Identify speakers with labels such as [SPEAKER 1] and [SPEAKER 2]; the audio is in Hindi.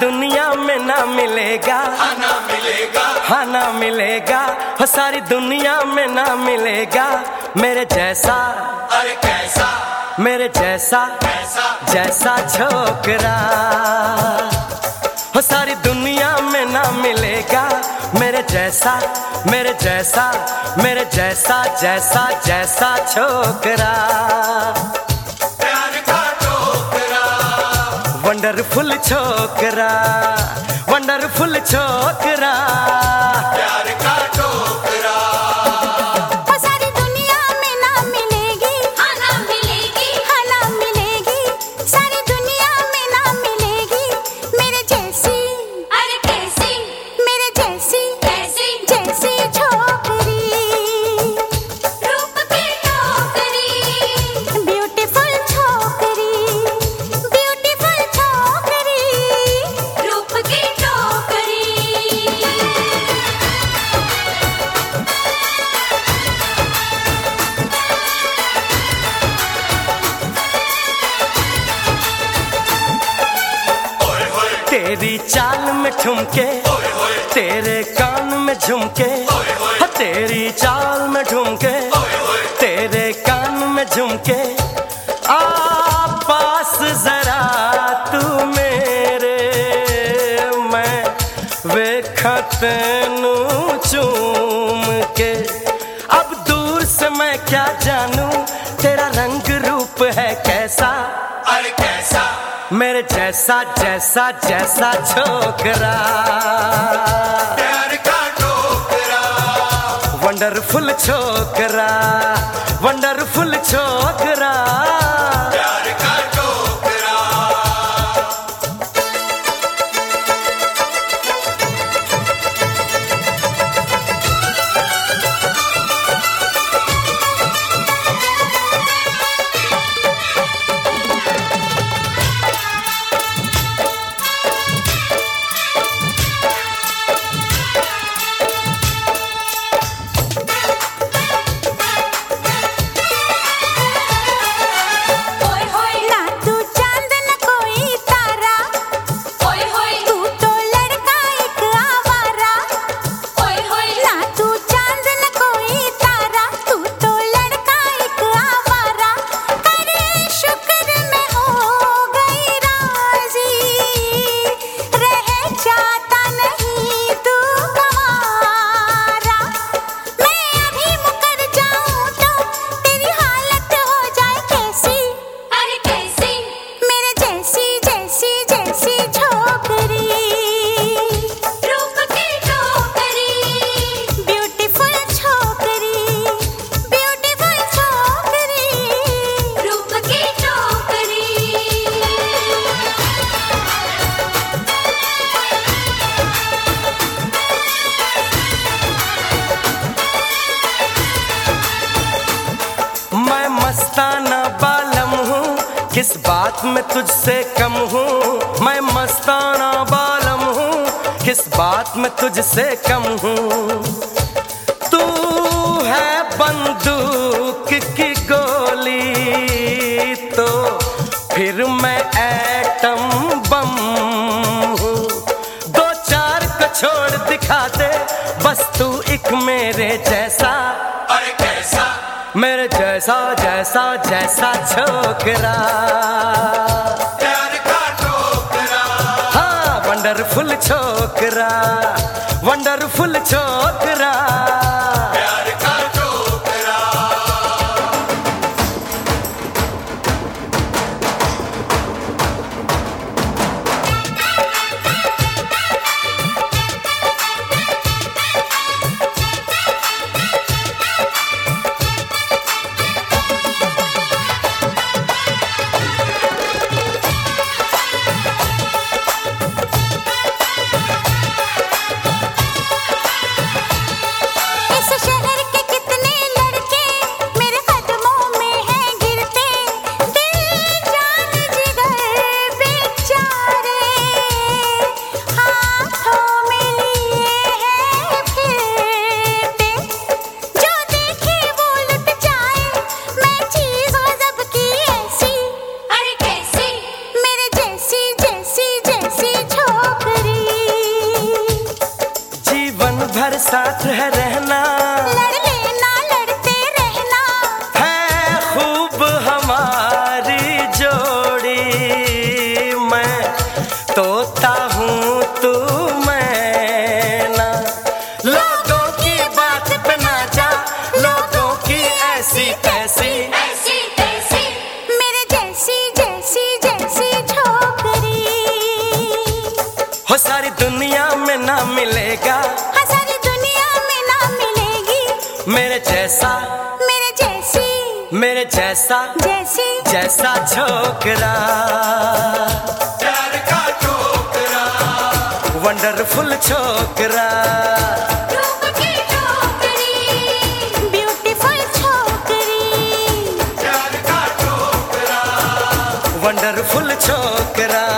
[SPEAKER 1] दुनिया में ना मिलेगा।
[SPEAKER 2] आना मिलेगा।
[SPEAKER 1] हाँ ना मिलेगा। हो सारी दुनिया में ना मिलेगा। मेरे जैसा
[SPEAKER 2] अरे कैसा
[SPEAKER 1] मेरे जैसा
[SPEAKER 2] कैसा।
[SPEAKER 1] जैसा छोकरा। हो सारी दुनिया में ना मिलेगा। मेरे जैसा मेरे जैसा मेरे जैसा जैसा जैसा छोकरा। वंडरफुल छोकरा वंडरफुल छोकरा
[SPEAKER 2] प्यार
[SPEAKER 1] तेरी चाल में ठुमके तेरे कान में झुमके हाँ, तेरी चाल में ठुमके तेरे कान में झुमके। पास जरा तू मेरे मैं वेखा तेनू मेरे जैसा जैसा जैसा छोकरा।
[SPEAKER 2] प्यार का छोकरा
[SPEAKER 1] वंडरफुल छोकरा वंडरफुल छोकरा।
[SPEAKER 3] किस
[SPEAKER 1] बात में तुझसे कम हूँ? मैं मस्ताना बालम हूँ। किस बात में तुझसे कम हूँ? तू है बंदूक की गोली। तो फिर मैं एटम बम हूँ। दो चार को छोड़ दिखा दे। बस तू एक मेरे जैसा। मेरे जैसा जैसा जैसा छोकरा।
[SPEAKER 2] प्यार का छोकरा
[SPEAKER 1] हाँ वंडरफुल छोकरा। वंडरफुल छोकरा
[SPEAKER 2] मिलेगा। हाँ सारी
[SPEAKER 3] दुनिया में ना मिलेगी।
[SPEAKER 1] मेरे जैसा।
[SPEAKER 3] मेरे जैसी।
[SPEAKER 1] मेरे जैसा।
[SPEAKER 3] जैसी।
[SPEAKER 1] जैसा छोकरा।
[SPEAKER 2] प्यार का छोकरा।
[SPEAKER 1] वंडरफुल छोकरा। वंडरफुल छोकरा।